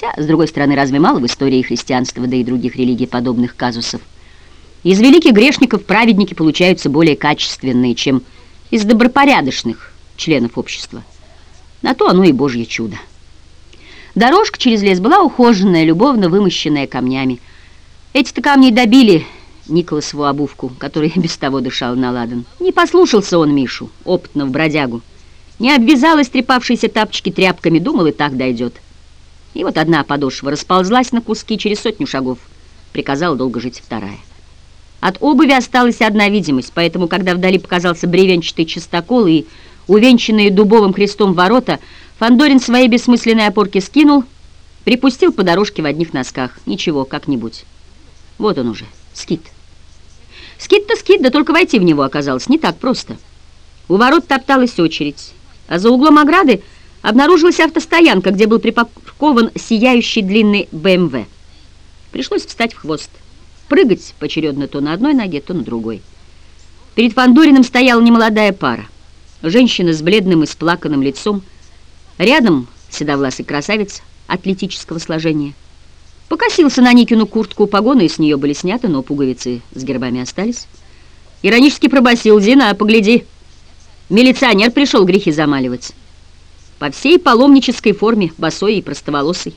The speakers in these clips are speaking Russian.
Хотя, с другой стороны, разве мало в истории христианства, да и других религий подобных казусов? Из великих грешников праведники получаются более качественные, чем из добропорядочных членов общества. На то оно и божье чудо. Дорожка через лес была ухоженная, любовно вымощенная камнями. Эти-то камни добили Николасову обувку, который без того дышал на ладан. Не послушался он Мишу, опытного бродягу. Не обвязал истрепавшиеся тапочки тряпками, думал, и так дойдет. И вот одна подошва расползлась на куски через сотню шагов. Приказала долго жить вторая. От обуви осталась одна видимость, поэтому, когда вдали показался бревенчатый частокол и увенчанные дубовым крестом ворота, Фандорин свои бессмысленные опорки скинул, припустил по дорожке в одних носках. Ничего, как-нибудь. Вот он уже, скит. Скит-то скит, да только войти в него оказалось не так просто. У ворот топталась очередь, а за углом ограды обнаружилась автостоянка, где был припаркован сияющий длинный БМВ. Пришлось встать в хвост, прыгать поочередно то на одной ноге, то на другой. Перед Фандориным стояла немолодая пара. Женщина с бледным и сплаканным лицом, рядом седовласый красавец атлетического сложения. Покосился на Никину куртку, погоны с нее были сняты, но пуговицы с гербами остались. Иронически пробасил Зина, погляди, милиционер пришел грехи замаливать. По всей паломнической форме, босой и простоволосый.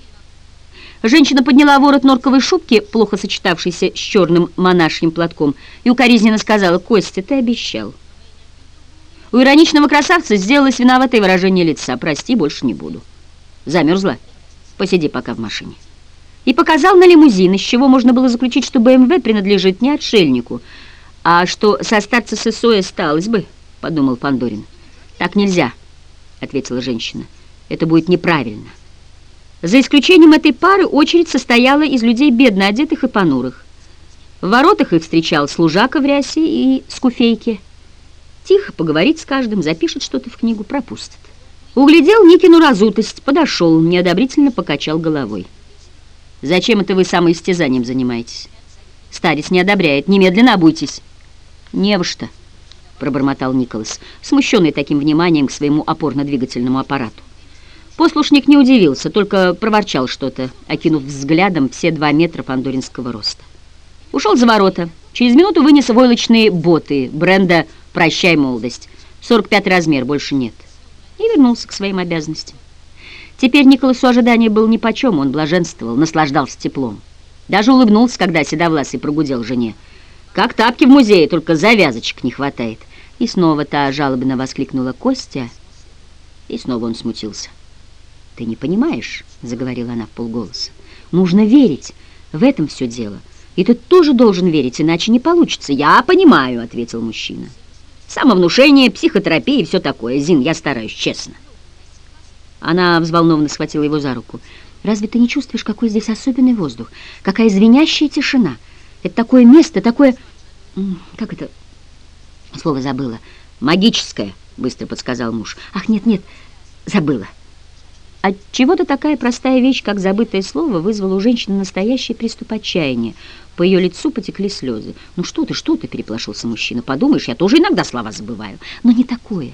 Женщина подняла ворот норковой шубки, плохо сочетавшейся с черным монашьим платком, и укоризненно сказала, «Костя, ты обещал». У ироничного красавца сделалось виноватое выражение лица, «Прости, больше не буду». Замерзла? Посиди пока в машине и показал на лимузин, из чего можно было заключить, что БМВ принадлежит не отшельнику, а что со старца ССО осталось бы, подумал Пандорин. Так нельзя, ответила женщина. Это будет неправильно. За исключением этой пары очередь состояла из людей бедно одетых и понурых. В воротах их встречал служака в рясе и скуфейке. Тихо поговорит с каждым, запишет что-то в книгу, пропустит. Углядел Никину разутость, подошел, неодобрительно покачал головой. Зачем это вы самоистязанием занимаетесь? Старец не одобряет. Немедленно обуйтесь. Не во что, пробормотал Николас, смущенный таким вниманием к своему опорно-двигательному аппарату. Послушник не удивился, только проворчал что-то, окинув взглядом все два метра пандоринского роста. Ушел за ворота. Через минуту вынес войлочные боты бренда «Прощай, молодость». 45 размер, больше нет. И вернулся к своим обязанностям. Теперь Николасу ожидание было нипочем, он блаженствовал, наслаждался теплом. Даже улыбнулся, когда Седовласый прогудел жене. «Как тапки в музее, только завязочек не хватает». И снова та жалобно воскликнула Костя, и снова он смутился. «Ты не понимаешь», — заговорила она в полголоса, — «нужно верить, в этом все дело. И ты тоже должен верить, иначе не получится». «Я понимаю», — ответил мужчина. «Самовнушение, психотерапия и все такое. Зин, я стараюсь, честно». Она взволнованно схватила его за руку. «Разве ты не чувствуешь, какой здесь особенный воздух? Какая звенящая тишина? Это такое место, такое... Как это? Слово забыла. Магическое, быстро подсказал муж. Ах, нет-нет, забыла. От чего-то такая простая вещь, как забытое слово, вызвала у женщины настоящий приступ отчаяния. По ее лицу потекли слезы. «Ну что ты, что ты?» – переплошился мужчина. «Подумаешь, я тоже иногда слова забываю. Но не такое.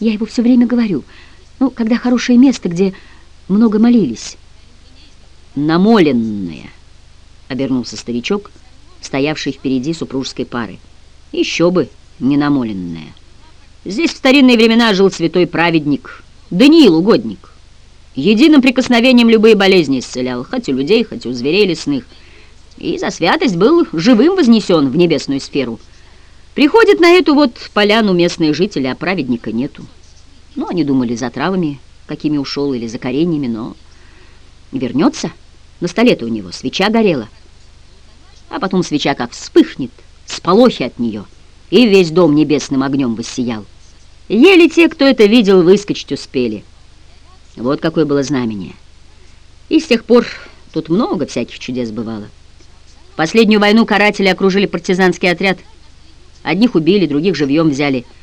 Я его все время говорю». Ну, когда хорошее место, где много молились. Намоленное, обернулся старичок, стоявший впереди супружеской пары. Еще бы не намоленное. Здесь в старинные времена жил святой праведник, Даниил Угодник. Единым прикосновением любые болезни исцелял, хоть у людей, хоть у зверей лесных. И за святость был живым вознесен в небесную сферу. Приходит на эту вот поляну местные жители, а праведника нету. Ну, они думали за травами, какими ушел, или за кореньями, но вернется. На столе-то у него свеча горела. А потом свеча как вспыхнет, сполохи от нее, и весь дом небесным огнем воссиял. Еле те, кто это видел, выскочить успели. Вот какое было знамение. И с тех пор тут много всяких чудес бывало. В последнюю войну каратели окружили партизанский отряд. Одних убили, других живьем взяли –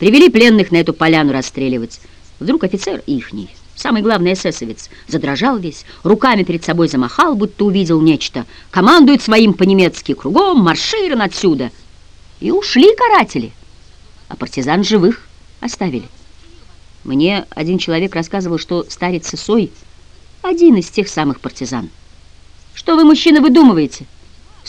Привели пленных на эту поляну расстреливать. Вдруг офицер ихний, самый главный эсэсовец, задрожал весь, руками перед собой замахал, будто увидел нечто, командует своим по-немецки кругом, марширен отсюда. И ушли каратели, а партизан живых оставили. Мне один человек рассказывал, что старец Сысой Один из тех самых партизан. Что вы, мужчина, выдумываете?